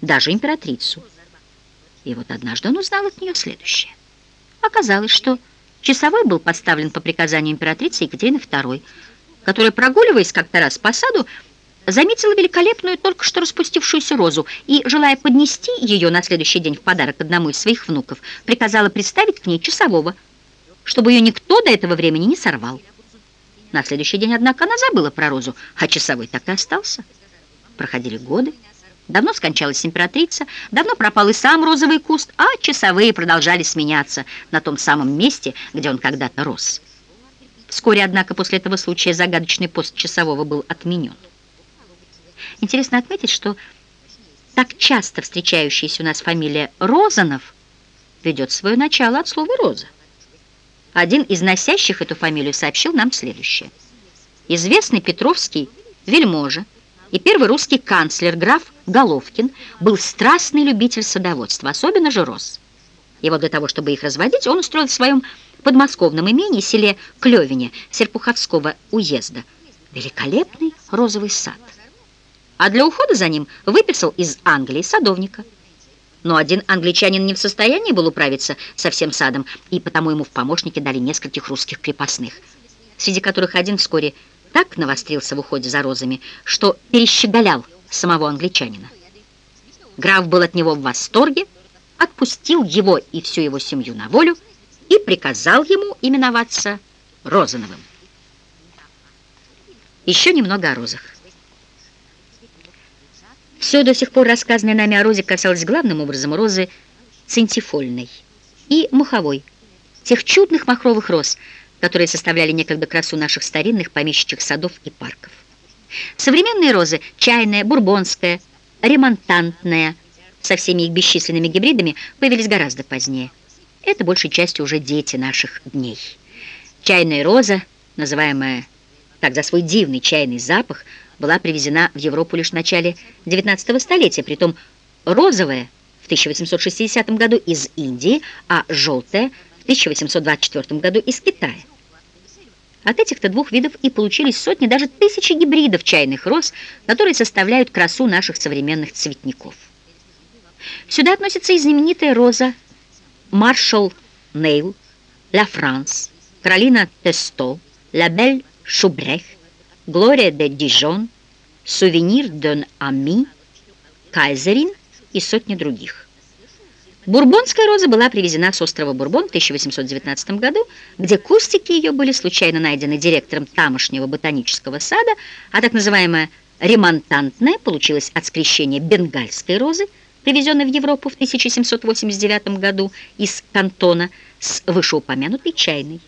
даже императрицу. И вот однажды он узнал от нее следующее. Оказалось, что часовой был поставлен по приказанию императрицы Екатерины II, которая, прогуливаясь как-то раз по саду, заметила великолепную, только что распустившуюся розу и, желая поднести ее на следующий день в подарок одному из своих внуков, приказала представить к ней часового, чтобы ее никто до этого времени не сорвал. На следующий день, однако, она забыла про розу, а часовой так и остался. Проходили годы, давно скончалась императрица, давно пропал и сам розовый куст, а часовые продолжали сменяться на том самом месте, где он когда-то рос. Вскоре, однако, после этого случая загадочный пост часового был отменен. Интересно отметить, что так часто встречающаяся у нас фамилия Розанов ведет свое начало от слова «роза». Один из носящих эту фамилию сообщил нам следующее. Известный Петровский вельможа и первый русский канцлер граф Головкин был страстный любитель садоводства, особенно же роз. И вот для того, чтобы их разводить, он устроил в своем подмосковном имении, селе Клевине, Серпуховского уезда, великолепный розовый сад а для ухода за ним выписал из Англии садовника. Но один англичанин не в состоянии был управиться со всем садом, и потому ему в помощники дали нескольких русских крепостных, среди которых один вскоре так навострился в уходе за розами, что перещеголял самого англичанина. Граф был от него в восторге, отпустил его и всю его семью на волю и приказал ему именоваться Розановым. Еще немного о розах. Все до сих пор рассказанное нами о розе касалось главным образом розы центифольной и маховой, тех чудных махровых роз, которые составляли некогда красу наших старинных помещичьих садов и парков. Современные розы – чайная, бурбонская, ремонтантная, со всеми их бесчисленными гибридами, появились гораздо позднее. Это большей частью уже дети наших дней. Чайная роза, называемая так за свой дивный чайный запах – была привезена в Европу лишь в начале XIX столетия, притом розовая в 1860 году из Индии, а желтая 1824 году из Китая. От этих-то двух видов и получились сотни, даже тысячи гибридов чайных роз, которые составляют красу наших современных цветников. Сюда относится и знаменитая роза Маршал Нейл, Ла Франс, Каролина Тесто, Ла Бель Шубрех, Глория де Дижон, Сувенир дон Ами, Кайзерин и сотни других. Бурбонская роза была привезена с острова Бурбон в 1819 году, где кустики ее были случайно найдены директором тамошнего ботанического сада, а так называемая ремонтантная получилась от скрещения бенгальской розы, привезенной в Европу в 1789 году из Кантона, с вышеупомянутой чайной.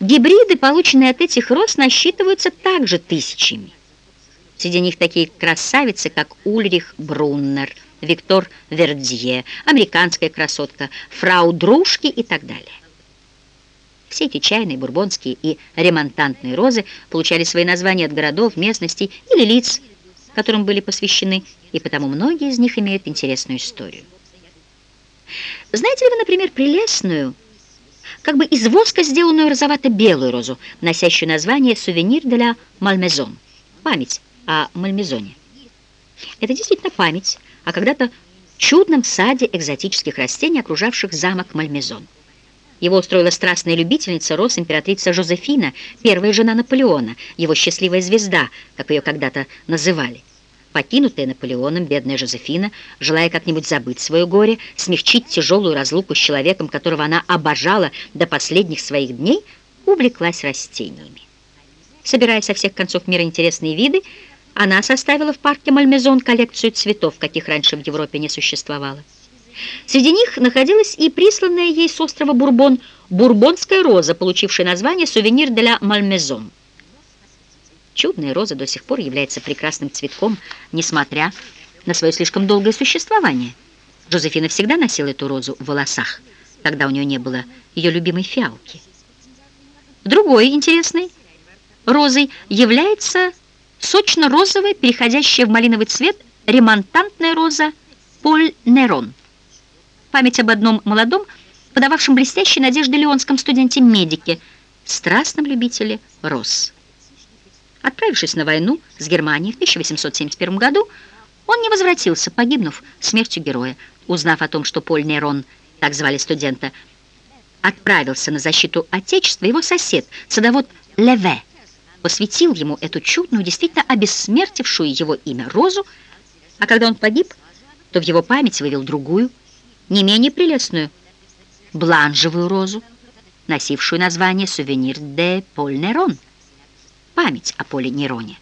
Гибриды, полученные от этих роз, насчитываются также тысячами. Среди них такие красавицы, как Ульрих Бруннер, Виктор Вердье, американская красотка, фрау Дружки и так далее. Все эти чайные, бурбонские и ремонтантные розы получали свои названия от городов, местностей или лиц, которым были посвящены, и потому многие из них имеют интересную историю. Знаете ли вы, например, прелестную, как бы из воска сделанную розовато-белую розу, носящую название «Сувенир для Мальмезон» — память о Мальмезоне. Это действительно память о когда-то чудном саде экзотических растений, окружавших замок Мальмезон. Его устроила страстная любительница роз императрица Жозефина, первая жена Наполеона, его счастливая звезда, как ее когда-то называли. Покинутая Наполеоном, бедная Жозефина, желая как-нибудь забыть свое горе, смягчить тяжелую разлуку с человеком, которого она обожала до последних своих дней, увлеклась растениями. Собирая со всех концов мира интересные виды, она составила в парке Мальмезон коллекцию цветов, каких раньше в Европе не существовало. Среди них находилась и присланная ей с острова Бурбон бурбонская роза, получившая название «Сувенир для Мальмезон». Чудная роза до сих пор является прекрасным цветком, несмотря на свое слишком долгое существование. Жозефина всегда носила эту розу в волосах, когда у нее не было ее любимой фиалки. Другой интересной розой является сочно-розовая, переходящая в малиновый цвет, ремонтантная роза Поль Нерон. Память об одном молодом, подававшем блестящие надежды леонском студенте-медике, страстном любителе роз. Отправившись на войну с Германией в 1871 году, Он не возвратился, погибнув смертью героя. Узнав о том, что Поль Нейрон, так звали студента, отправился на защиту Отечества, его сосед, садовод Леве, посвятил ему эту чудную, действительно обессмертившую его имя Розу, а когда он погиб, то в его память вывел другую, не менее прелестную, бланжевую розу, носившую название «Сувенир де Поль Нерон» — память о Поле Нероне.